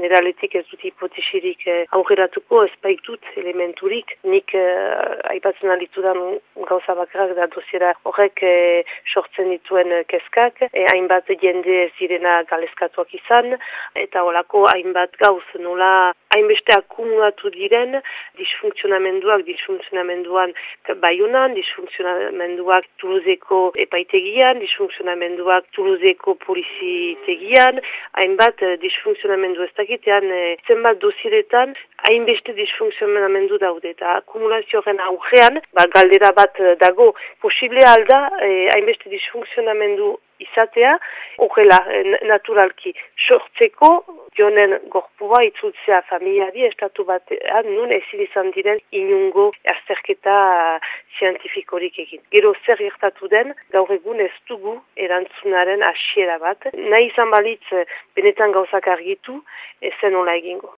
generaletik ez dut hipotesirik eh, aurreratuko ez baitut elementurik. Nik eh, aipatzen alitudan gauza bakarrak da dosiera horrek eh, sortzen dituen kezkak, eh, hainbat jende zirena galeskatuak izan, eta olako hainbat gauz nola hainbeste akumulatu diren disfunksionamenduak, disfunksionamenduan baiunan, disfunksionamenduak tuluzeko epaitegian, disfunksionamenduak tuluzeko polizitegian, hainbat eh, disfunksionamendu ez dakitean eh, zenbat dosiretan hainbeste disfunksionamendu daude. Eta akumulazioaren aurrean, ba, galdera bat eh, dago, posible alda hainbeste disfunksionamendu izatea, horrela naturalki sortzeko jonen gorpua itzultzea familiari estatu batean nun ezin izan diren inungo azterketa zientifikorik egin. Gero zer gertatu den, gaur egun ez dugu erantzunaren asiera bat. Nahi izan balitz benetan gauzak argitu, ezen hola egingo.